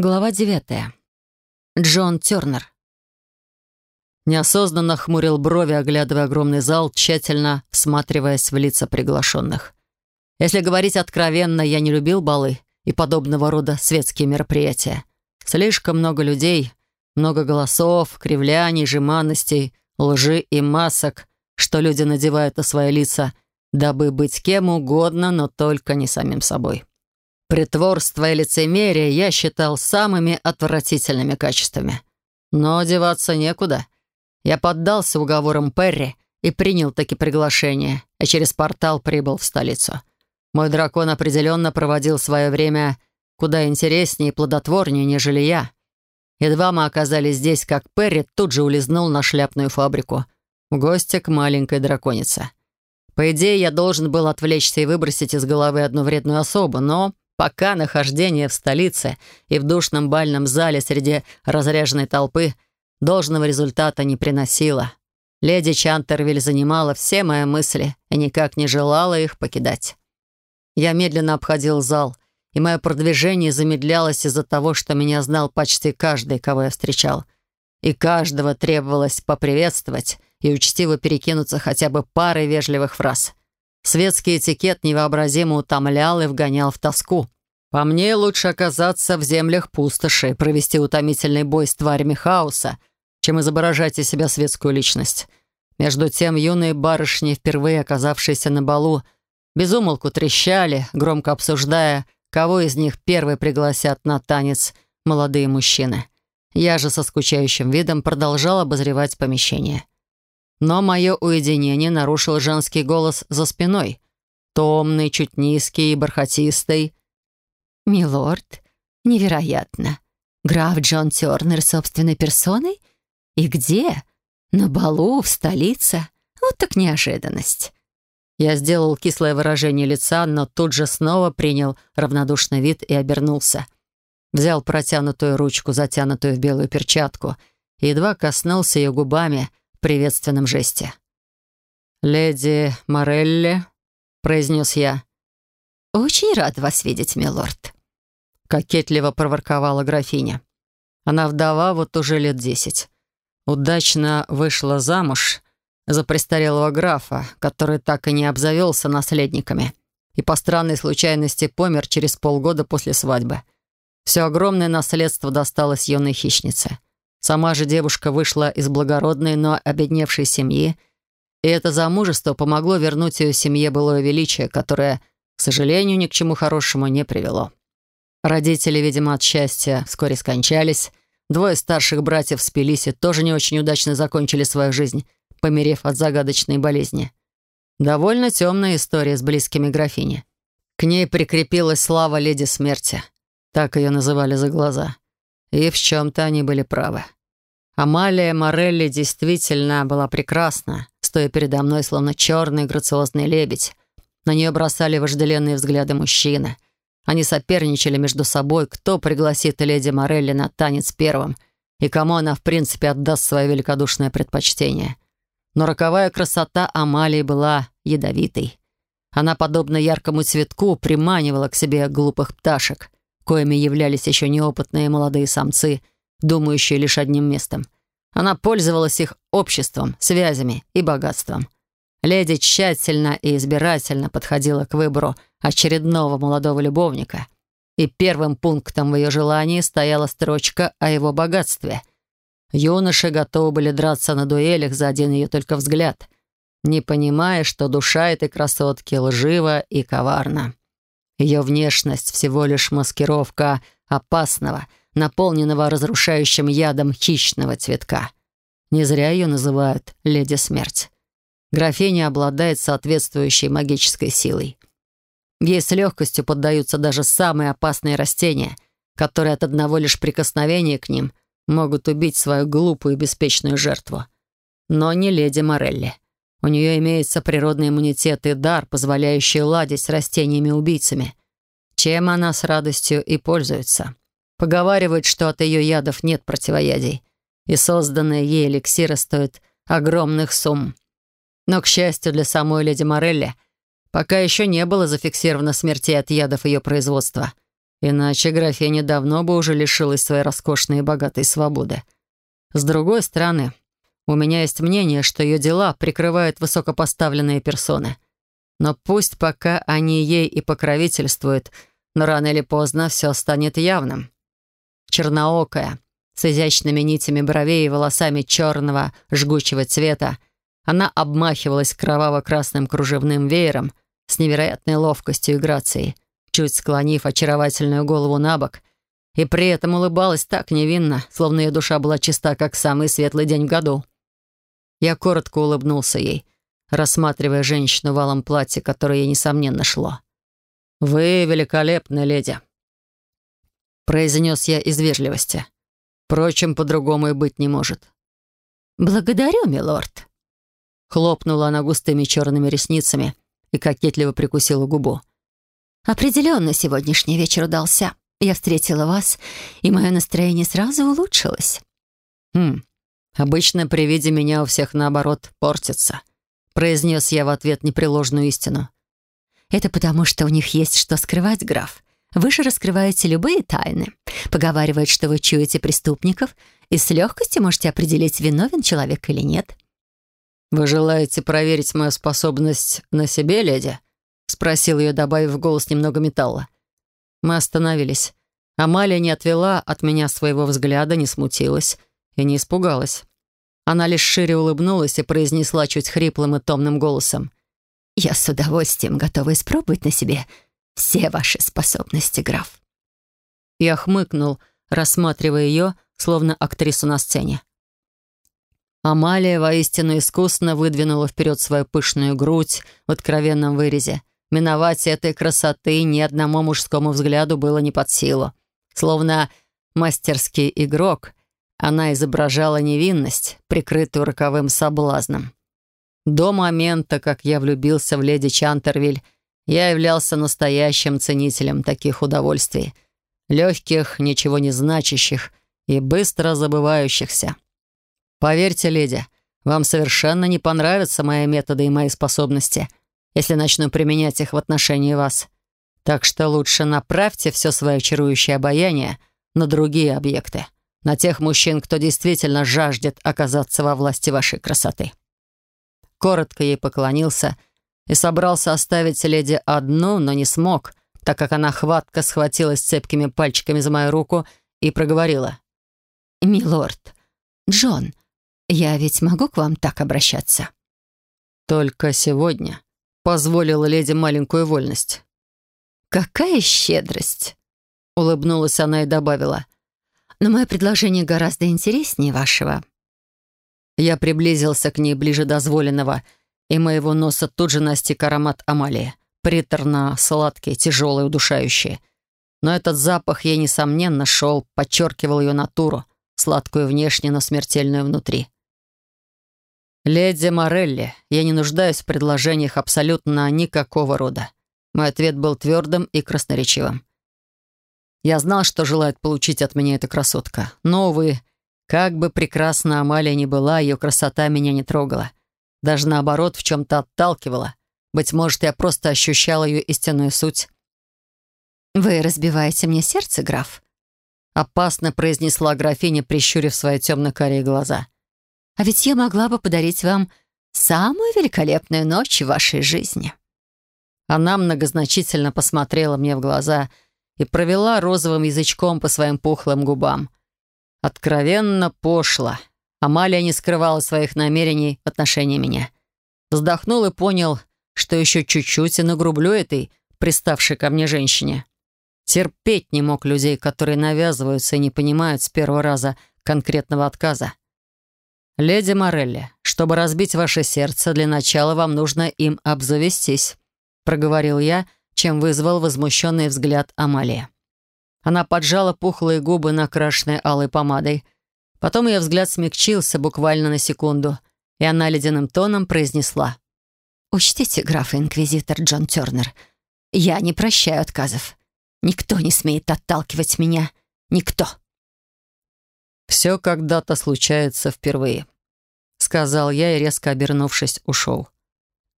Глава девятая. Джон Тернер. Неосознанно хмурил брови, оглядывая огромный зал, тщательно всматриваясь в лица приглашенных. Если говорить откровенно, я не любил балы и подобного рода светские мероприятия. Слишком много людей, много голосов, кривляний, жеманностей, лжи и масок, что люди надевают на свои лица, дабы быть кем угодно, но только не самим собой. Притворство и лицемерие я считал самыми отвратительными качествами. Но деваться некуда. Я поддался уговорам Перри и принял таки приглашение, а через портал прибыл в столицу. Мой дракон определенно проводил свое время куда интереснее и плодотворнее, нежели я. Едва мы оказались здесь, как Перри тут же улизнул на шляпную фабрику в гости к маленькой драконице. По идее, я должен был отвлечься и выбросить из головы одну вредную особу, но Пока нахождение в столице и в душном бальном зале среди разряженной толпы должного результата не приносило. Леди Чантервиль занимала все мои мысли и никак не желала их покидать. Я медленно обходил зал, и мое продвижение замедлялось из-за того, что меня знал почти каждый, кого я встречал. И каждого требовалось поприветствовать и учтиво перекинуться хотя бы парой вежливых фраз. Светский этикет невообразимо утомлял и вгонял в тоску. По мне, лучше оказаться в землях пустоши, провести утомительный бой с тварями хаоса, чем изображать из себя светскую личность. Между тем, юные барышни, впервые оказавшиеся на балу, безумолку трещали, громко обсуждая, кого из них первый пригласят на танец молодые мужчины. Я же со скучающим видом продолжал обозревать помещение. Но мое уединение нарушил женский голос за спиной. Томный, чуть низкий и бархатистый. «Милорд, невероятно. Граф Джон Тернер собственной персоной? И где? На балу, в столице? Вот так неожиданность». Я сделал кислое выражение лица, но тут же снова принял равнодушный вид и обернулся. Взял протянутую ручку, затянутую в белую перчатку, и едва коснулся ее губами, приветственном жесте. «Леди Морелли», — произнес я. «Очень рад вас видеть, милорд», — кокетливо проворковала графиня. Она вдова вот уже лет десять. Удачно вышла замуж за престарелого графа, который так и не обзавелся наследниками, и по странной случайности помер через полгода после свадьбы. Все огромное наследство досталось юной хищнице — Сама же девушка вышла из благородной, но обедневшей семьи, и это замужество помогло вернуть ее семье былое величие, которое, к сожалению, ни к чему хорошему не привело. Родители, видимо, от счастья вскоре скончались, двое старших братьев спились и тоже не очень удачно закончили свою жизнь, померев от загадочной болезни. Довольно темная история с близкими графини. К ней прикрепилась слава леди смерти. Так ее называли за глаза — и в чем-то они были правы. Амалия Морелли действительно была прекрасна, стоя передо мной, словно черный грациозный лебедь. На нее бросали вожделенные взгляды мужчины. Они соперничали между собой, кто пригласит леди Морелли на танец первым и кому она, в принципе, отдаст свое великодушное предпочтение. Но роковая красота Амалии была ядовитой. Она, подобно яркому цветку, приманивала к себе глупых пташек — коими являлись еще неопытные молодые самцы, думающие лишь одним местом. Она пользовалась их обществом, связями и богатством. Леди тщательно и избирательно подходила к выбору очередного молодого любовника, и первым пунктом в ее желании стояла строчка о его богатстве. Юноши готовы были драться на дуэлях за один ее только взгляд, не понимая, что душа этой красотки лжива и коварна. Ее внешность всего лишь маскировка опасного, наполненного разрушающим ядом хищного цветка. Не зря ее называют «Леди Смерть». Графиня обладает соответствующей магической силой. Ей с легкостью поддаются даже самые опасные растения, которые от одного лишь прикосновения к ним могут убить свою глупую и беспечную жертву. Но не леди Морелли. У нее имеется природный иммунитет и дар, позволяющий ладить с растениями-убийцами, чем она с радостью и пользуется. Поговаривают, что от ее ядов нет противоядий, и созданные ей эликсиры стоят огромных сумм. Но, к счастью для самой леди Морелли, пока еще не было зафиксировано смертей от ядов ее производства. Иначе графиня давно бы уже лишилась своей роскошной и богатой свободы. С другой стороны, у меня есть мнение, что ее дела прикрывают высокопоставленные персоны. Но пусть пока они ей и покровительствуют, но рано или поздно все станет явным. Черноокая, с изящными нитями бровей и волосами черного жгучего цвета, она обмахивалась кроваво-красным кружевным веером с невероятной ловкостью и грацией, чуть склонив очаровательную голову на бок, и при этом улыбалась так невинно, словно ее душа была чиста, как самый светлый день в году. Я коротко улыбнулся ей, рассматривая женщину в алом платье, которое ей, несомненно, шло. «Вы великолепны, леди», — произнес я из вежливости. Впрочем, по-другому и быть не может. «Благодарю, милорд», — хлопнула она густыми черными ресницами и кокетливо прикусила губу. «Определенно сегодняшний вечер удался. Я встретила вас, и мое настроение сразу улучшилось». «Хм, обычно при виде меня у всех, наоборот, портится», — произнес я в ответ непреложную истину. «Это потому, что у них есть что скрывать, граф. Вы же раскрываете любые тайны. Поговаривают, что вы чуете преступников и с легкостью можете определить, виновен человек или нет». «Вы желаете проверить мою способность на себе, леди?» — спросил ее, добавив в голос немного металла. Мы остановились. Амалия не отвела от меня своего взгляда, не смутилась и не испугалась. Она лишь шире улыбнулась и произнесла чуть хриплым и томным голосом. «Я с удовольствием готова испробовать на себе все ваши способности, граф». Я хмыкнул, рассматривая ее, словно актрису на сцене. Амалия воистину искусно выдвинула вперед свою пышную грудь в откровенном вырезе. Миновать этой красоты ни одному мужскому взгляду было не под силу. Словно мастерский игрок, она изображала невинность, прикрытую роковым соблазном. До момента, как я влюбился в леди Чантервиль, я являлся настоящим ценителем таких удовольствий. Легких, ничего не значащих и быстро забывающихся. Поверьте, леди, вам совершенно не понравятся мои методы и мои способности, если начну применять их в отношении вас. Так что лучше направьте все свое чарующее обаяние на другие объекты, на тех мужчин, кто действительно жаждет оказаться во власти вашей красоты». Коротко ей поклонился и собрался оставить леди одну, но не смог, так как она хватко схватилась цепкими пальчиками за мою руку и проговорила. «Милорд, Джон, я ведь могу к вам так обращаться?» «Только сегодня», — позволила леди маленькую вольность. «Какая щедрость!» — улыбнулась она и добавила. «Но мое предложение гораздо интереснее вашего». Я приблизился к ней ближе дозволенного, и моего носа тут же настиг аромат Амалии. Приторно-сладкий, тяжелый, удушающий. Но этот запах ей, несомненно, шел, подчеркивал ее натуру, сладкую внешне, но смертельную внутри. «Леди Морелли, я не нуждаюсь в предложениях абсолютно никакого рода». Мой ответ был твердым и красноречивым. Я знал, что желает получить от меня эта красотка. Но, увы, как бы прекрасна Амалия ни была, ее красота меня не трогала. Даже наоборот, в чем-то отталкивала. Быть может, я просто ощущал ее истинную суть. «Вы разбиваете мне сердце, граф?» Опасно произнесла графиня, прищурив свои темно-карие глаза. А ведь я могла бы подарить вам самую великолепную ночь в вашей жизни». Она многозначительно посмотрела мне в глаза и провела розовым язычком по своим пухлым губам. Откровенно пошло. Амалия не скрывала своих намерений в отношении меня. Вздохнул и понял, что еще чуть-чуть и нагрублю этой приставшей ко мне женщине. Терпеть не мог людей, которые навязываются и не понимают с первого раза конкретного отказа. «Леди Морелли, чтобы разбить ваше сердце, для начала вам нужно им обзавестись», проговорил я, чем вызвал возмущенный взгляд Амалии. Она поджала пухлые губы, накрашенные алой помадой. Потом ее взгляд смягчился буквально на секунду, и она ледяным тоном произнесла. «Учтите, граф-инквизитор Джон Тернер, я не прощаю отказов. Никто не смеет отталкивать меня. Никто!» «Все когда-то случается впервые», — сказал я и, резко обернувшись, ушел.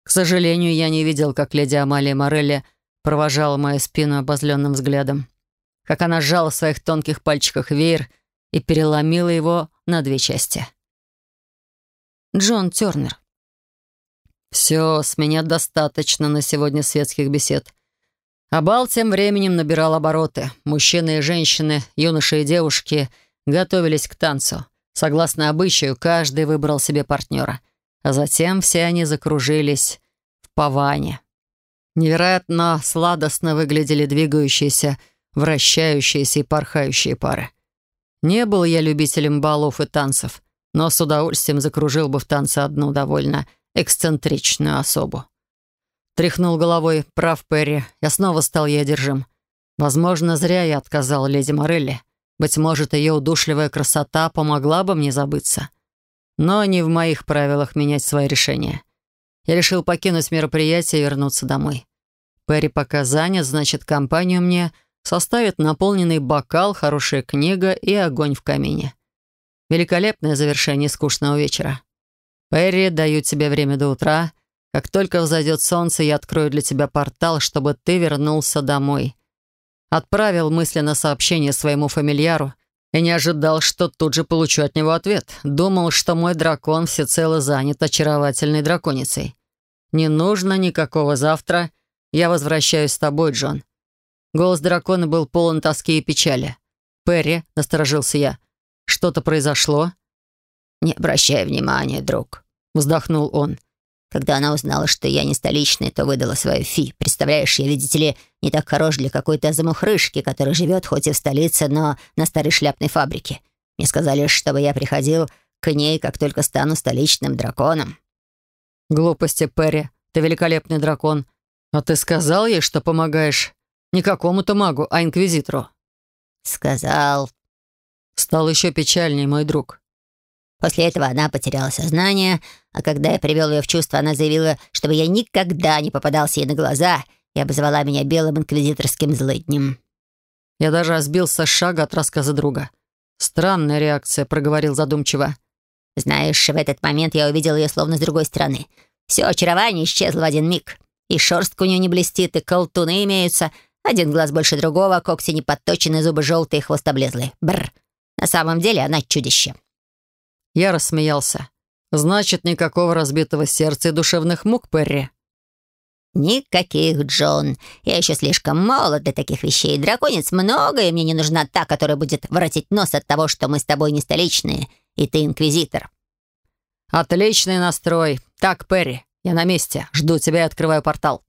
К сожалению, я не видел, как леди Амалия Морелли провожала мою спину обозленным взглядом. как она сжала в своих тонких пальчиках веер и переломила его на две части. Джон Тернер. «Все, с меня достаточно на сегодня светских бесед». А бал тем временем набирал обороты. Мужчины и женщины, юноши и девушки готовились к танцу. Согласно обычаю, каждый выбрал себе партнера. А затем все они закружились в паване. Невероятно сладостно выглядели двигающиеся, вращающиеся и порхающие пары. Не был я любителем балов и танцев, но с удовольствием закружил бы в танце одну довольно эксцентричную особу. Тряхнул головой, прав Перри, я снова стал ей одержим. Возможно, зря я отказал леди Морелли. Быть может, ее удушливая красота помогла бы мне забыться. Но не в моих правилах менять свои решения. Я решил покинуть мероприятие и вернуться домой. Перри пока занят, значит, компанию мне составит наполненный бокал, хорошая книга и огонь в камине. Великолепное завершение скучного вечера. Перри, даю тебе время до утра. Как только взойдет солнце, я открою для тебя портал, чтобы ты вернулся домой. Отправил мысленно сообщение своему фамильяру и не ожидал, что тут же получу от него ответ. Думал, что мой дракон всецело занят очаровательной драконицей. Не нужно никакого завтра. Я возвращаюсь с тобой, Джон. Голос дракона был полон тоски и печали. «Перри», — насторожился я, — «что-то произошло?» «Не обращай внимания, друг», — вздохнул он. «Когда она узнала, что я не столичный, то выдала свою фи. Представляешь, я, видите ли, не так хорош для какой-то замухрышки, которая живет хоть и в столице, но на старой шляпной фабрике. Мне сказали, чтобы я приходил к ней, как только стану столичным драконом». «Глупости, Перри. Ты великолепный дракон. А ты сказал ей, что помогаешь не какому-то магу, а инквизитору». «Сказал». Стал еще печальней, мой друг. После этого она потеряла сознание, а когда я привел ее в чувство, она заявила, чтобы я никогда не попадался ей на глаза и обозвала меня белым инквизиторским злыднем. Я даже сбился с шага от рассказа друга. «Странная реакция», — проговорил задумчиво. «Знаешь, в этот момент я увидел ее словно с другой стороны. Все очарование исчезло в один миг. И шерстка у нее не блестит, и колтуны имеются, один глаз больше другого, когти не подточены, зубы желтые, хвост облезлый. Бррр. На самом деле она чудище. Я рассмеялся. Значит, никакого разбитого сердца и душевных мук, Перри? «Никаких, Джон. Я еще слишком молод для таких вещей. Драконец много, и мне не нужна та, которая будет воротить нос от того, что мы с тобой не столичные, и ты инквизитор». «Отличный настрой. Так, Перри, я на месте. Жду тебя и открываю портал».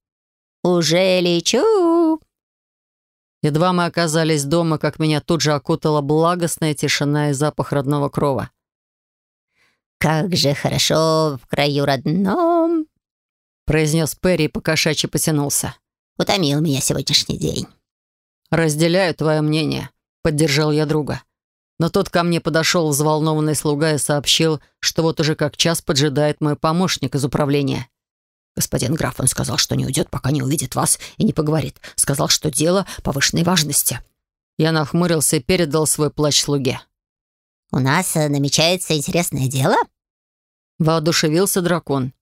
«Уже лечу!» Едва мы оказались дома, как меня тут же окутала благостная тишина и запах родного крова. «Как же хорошо в краю родном!» произнес Перри и покошачьи потянулся. «Утомил меня сегодняшний день». «Разделяю твое мнение», — поддержал я друга. Но тот ко мне подошел взволнованный слуга и сообщил, что вот уже как час поджидает мой помощник из управления. Господин граф, он сказал, что не уйдет, пока не увидит вас и не поговорит. Сказал, что дело повышенной важности». Я нахмурился и передал свой плащ слуге. «У нас э, намечается интересное дело?» Воодушевился дракон.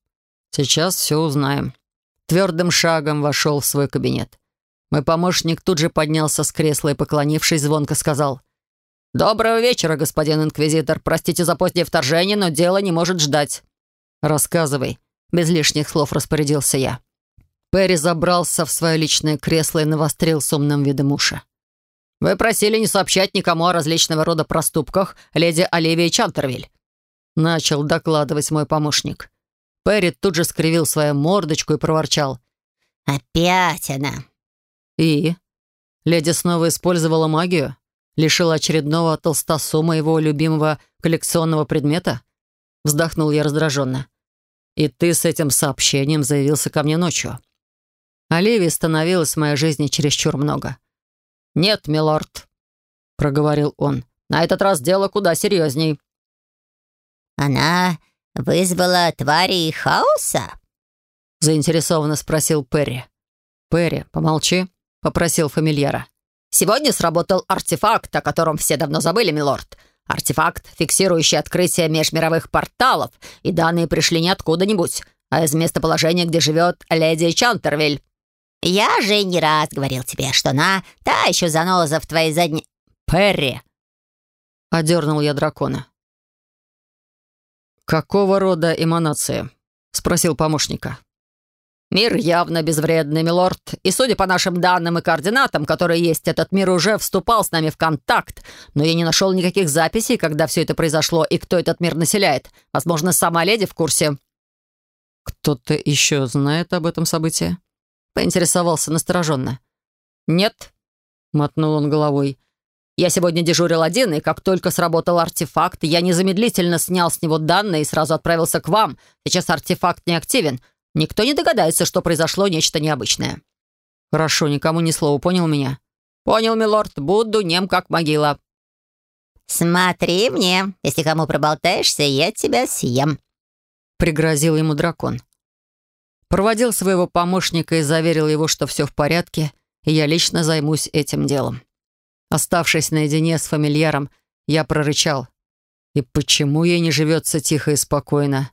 «Сейчас все узнаем». Твердым шагом вошел в свой кабинет. Мой помощник тут же поднялся с кресла и, поклонившись, звонко сказал. «Доброго вечера, господин инквизитор. Простите за позднее вторжение, но дело не может ждать». «Рассказывай», без лишних слов распорядился я. Перри забрался в свое личное кресло и навострил с умным видом уши. «Вы просили не сообщать никому о различного рода проступках леди Оливии Чантервиль», начал докладывать мой помощник. Перри тут же скривил свою мордочку и проворчал. «Опять она!» «И?» Леди снова использовала магию? Лишила очередного толстосума его любимого коллекционного предмета? Вздохнул я раздраженно. И ты с этим сообщением заявился ко мне ночью. Оливии становилось в моей жизни чересчур много. «Нет, милорд», — проговорил он, — «на этот раз дело куда серьезней». «Она вызвала твари хаоса?» — заинтересованно спросил Перри. «Перри, помолчи», — попросил фамильяра. «Сегодня сработал артефакт, о котором все давно забыли, милорд. Артефакт, фиксирующий открытие межмировых порталов, и данные пришли не откуда-нибудь, а из местоположения, где живет леди Чантервиль». «Я же не раз говорил тебе, что она та еще заноза в твоей задней...» «Перри!» — одернул я дракона. «Какого рода эманации?» — спросил помощника. «Мир явно безвредный, милорд, и, судя по нашим данным и координатам, которые есть, этот мир уже вступал с нами в контакт, но я не нашел никаких записей, когда все это произошло и кто этот мир населяет. Возможно, сама леди в курсе». «Кто-то еще знает об этом событии?» — поинтересовался настороженно. «Нет», — мотнул он головой. «Я сегодня дежурил один, и как только сработал артефакт, я незамедлительно снял с него данные и сразу отправился к вам. Сейчас артефакт не активен, Никто не догадается, что произошло нечто необычное». «Хорошо, никому ни слова, понял меня?» «Понял, милорд, буду нем как могила». «Смотри мне, если кому проболтаешься, я тебя съем», — пригрозил ему дракон. Проводил своего помощника и заверил его, что все в порядке, и я лично займусь этим делом. Оставшись наедине с фамильяром, я прорычал. «И почему ей не живется тихо и спокойно?»